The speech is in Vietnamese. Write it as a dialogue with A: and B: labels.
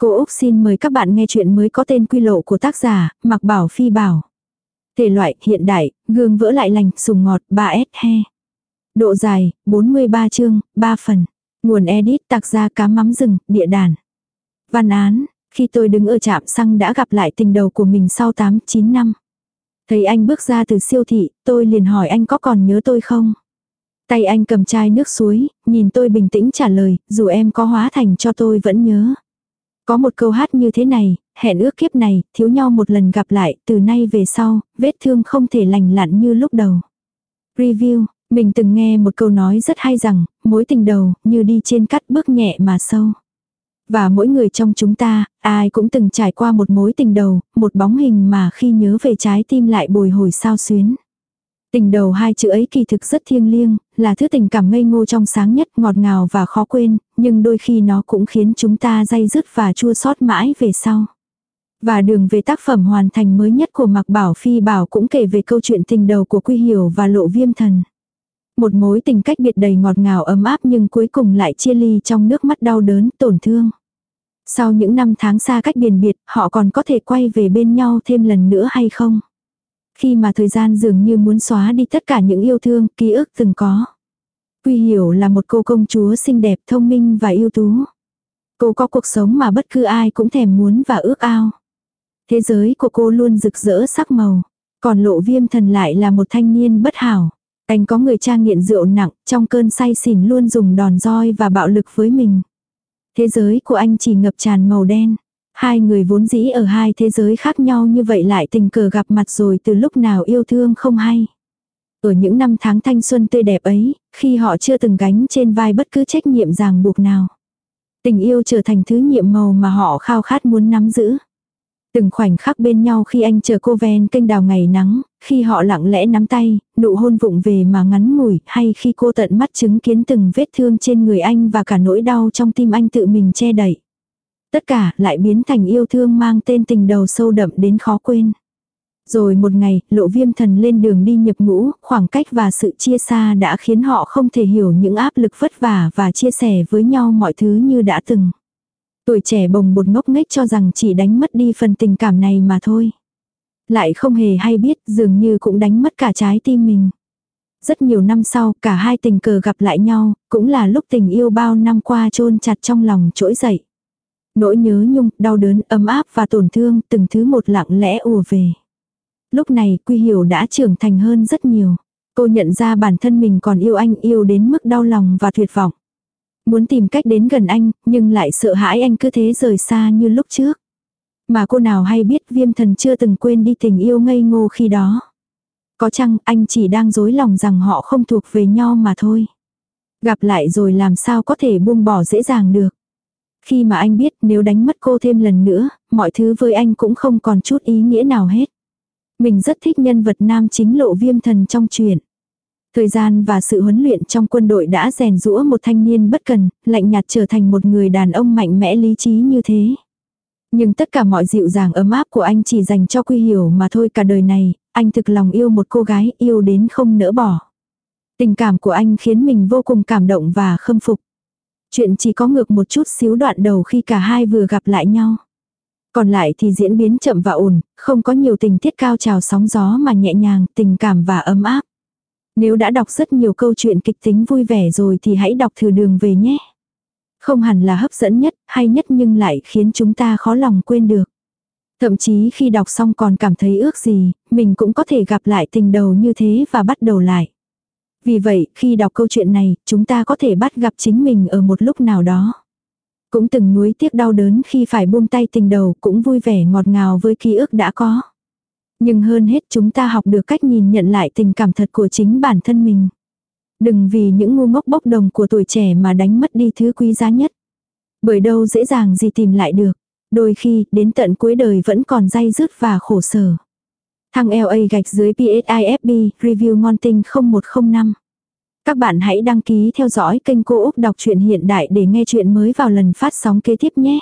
A: Cô Úc xin mời các bạn nghe chuyện mới có tên quy lộ của tác giả, Mặc Bảo Phi Bảo. Thể loại, hiện đại, gương vỡ lại lành, sùng ngọt, 3S he. Độ dài, 43 chương, 3 phần. Nguồn edit tạc ra cá mắm rừng, địa đàn. Văn án, khi tôi đứng ở trạm xăng đã gặp lại tình đầu của mình sau 8-9 năm. Thấy anh bước ra từ siêu thị, tôi liền hỏi anh có còn nhớ tôi không? Tay anh cầm chai nước suối, nhìn tôi bình tĩnh trả lời, dù em có hóa thành cho tôi vẫn nhớ. Có một câu hát như thế này, hẹn ước kiếp này, thiếu nhau một lần gặp lại, từ nay về sau, vết thương không thể lành lặn như lúc đầu. Review, mình từng nghe một câu nói rất hay rằng, mối tình đầu, như đi trên cắt bước nhẹ mà sâu. Và mỗi người trong chúng ta, ai cũng từng trải qua một mối tình đầu, một bóng hình mà khi nhớ về trái tim lại bồi hồi sao xuyến. Tình đầu hai chữ ấy kỳ thực rất thiêng liêng, là thứ tình cảm ngây ngô trong sáng nhất ngọt ngào và khó quên, nhưng đôi khi nó cũng khiến chúng ta dây dứt và chua xót mãi về sau. Và đường về tác phẩm hoàn thành mới nhất của Mạc Bảo Phi Bảo cũng kể về câu chuyện tình đầu của Quy Hiểu và Lộ Viêm Thần. Một mối tình cách biệt đầy ngọt ngào ấm áp nhưng cuối cùng lại chia ly trong nước mắt đau đớn, tổn thương. Sau những năm tháng xa cách biển biệt, họ còn có thể quay về bên nhau thêm lần nữa hay không? Khi mà thời gian dường như muốn xóa đi tất cả những yêu thương, ký ức từng có. Quy hiểu là một cô công chúa xinh đẹp, thông minh và ưu tú. Cô có cuộc sống mà bất cứ ai cũng thèm muốn và ước ao. Thế giới của cô luôn rực rỡ sắc màu. Còn lộ viêm thần lại là một thanh niên bất hảo. Anh có người cha nghiện rượu nặng, trong cơn say xỉn luôn dùng đòn roi và bạo lực với mình. Thế giới của anh chỉ ngập tràn màu đen. Hai người vốn dĩ ở hai thế giới khác nhau như vậy lại tình cờ gặp mặt rồi từ lúc nào yêu thương không hay. Ở những năm tháng thanh xuân tươi đẹp ấy, khi họ chưa từng gánh trên vai bất cứ trách nhiệm ràng buộc nào. Tình yêu trở thành thứ nhiệm màu mà họ khao khát muốn nắm giữ. Từng khoảnh khắc bên nhau khi anh chờ cô ven kênh đào ngày nắng, khi họ lặng lẽ nắm tay, nụ hôn vụng về mà ngắn ngủi, hay khi cô tận mắt chứng kiến từng vết thương trên người anh và cả nỗi đau trong tim anh tự mình che đậy. Tất cả lại biến thành yêu thương mang tên tình đầu sâu đậm đến khó quên. Rồi một ngày, lộ viêm thần lên đường đi nhập ngũ, khoảng cách và sự chia xa đã khiến họ không thể hiểu những áp lực vất vả và chia sẻ với nhau mọi thứ như đã từng. Tuổi trẻ bồng bột ngốc nghếch cho rằng chỉ đánh mất đi phần tình cảm này mà thôi. Lại không hề hay biết dường như cũng đánh mất cả trái tim mình. Rất nhiều năm sau, cả hai tình cờ gặp lại nhau, cũng là lúc tình yêu bao năm qua chôn chặt trong lòng trỗi dậy. Nỗi nhớ nhung, đau đớn, ấm áp và tổn thương, từng thứ một lặng lẽ ùa về. Lúc này, Quy Hiểu đã trưởng thành hơn rất nhiều. Cô nhận ra bản thân mình còn yêu anh yêu đến mức đau lòng và tuyệt vọng. Muốn tìm cách đến gần anh, nhưng lại sợ hãi anh cứ thế rời xa như lúc trước. Mà cô nào hay biết viêm thần chưa từng quên đi tình yêu ngây ngô khi đó. Có chăng anh chỉ đang dối lòng rằng họ không thuộc về nhau mà thôi. Gặp lại rồi làm sao có thể buông bỏ dễ dàng được. Khi mà anh biết nếu đánh mất cô thêm lần nữa, mọi thứ với anh cũng không còn chút ý nghĩa nào hết. Mình rất thích nhân vật nam chính lộ viêm thần trong truyện. Thời gian và sự huấn luyện trong quân đội đã rèn rũa một thanh niên bất cần, lạnh nhạt trở thành một người đàn ông mạnh mẽ lý trí như thế. Nhưng tất cả mọi dịu dàng ấm áp của anh chỉ dành cho Quy Hiểu mà thôi cả đời này, anh thực lòng yêu một cô gái yêu đến không nỡ bỏ. Tình cảm của anh khiến mình vô cùng cảm động và khâm phục. Chuyện chỉ có ngược một chút xíu đoạn đầu khi cả hai vừa gặp lại nhau. Còn lại thì diễn biến chậm và ổn, không có nhiều tình tiết cao trào sóng gió mà nhẹ nhàng, tình cảm và ấm áp. Nếu đã đọc rất nhiều câu chuyện kịch tính vui vẻ rồi thì hãy đọc thử đường về nhé. Không hẳn là hấp dẫn nhất, hay nhất nhưng lại khiến chúng ta khó lòng quên được. Thậm chí khi đọc xong còn cảm thấy ước gì, mình cũng có thể gặp lại tình đầu như thế và bắt đầu lại. Vì vậy, khi đọc câu chuyện này, chúng ta có thể bắt gặp chính mình ở một lúc nào đó. Cũng từng nuối tiếc đau đớn khi phải buông tay tình đầu, cũng vui vẻ ngọt ngào với ký ức đã có. Nhưng hơn hết chúng ta học được cách nhìn nhận lại tình cảm thật của chính bản thân mình. Đừng vì những ngu ngốc bốc đồng của tuổi trẻ mà đánh mất đi thứ quý giá nhất. Bởi đâu dễ dàng gì tìm lại được. Đôi khi, đến tận cuối đời vẫn còn day dứt và khổ sở. Thăng LA gạch dưới PSIFB, review ngon tinh 0105. Các bạn hãy đăng ký theo dõi kênh Cô Úc Đọc truyện Hiện Đại để nghe chuyện mới vào lần phát sóng kế tiếp nhé.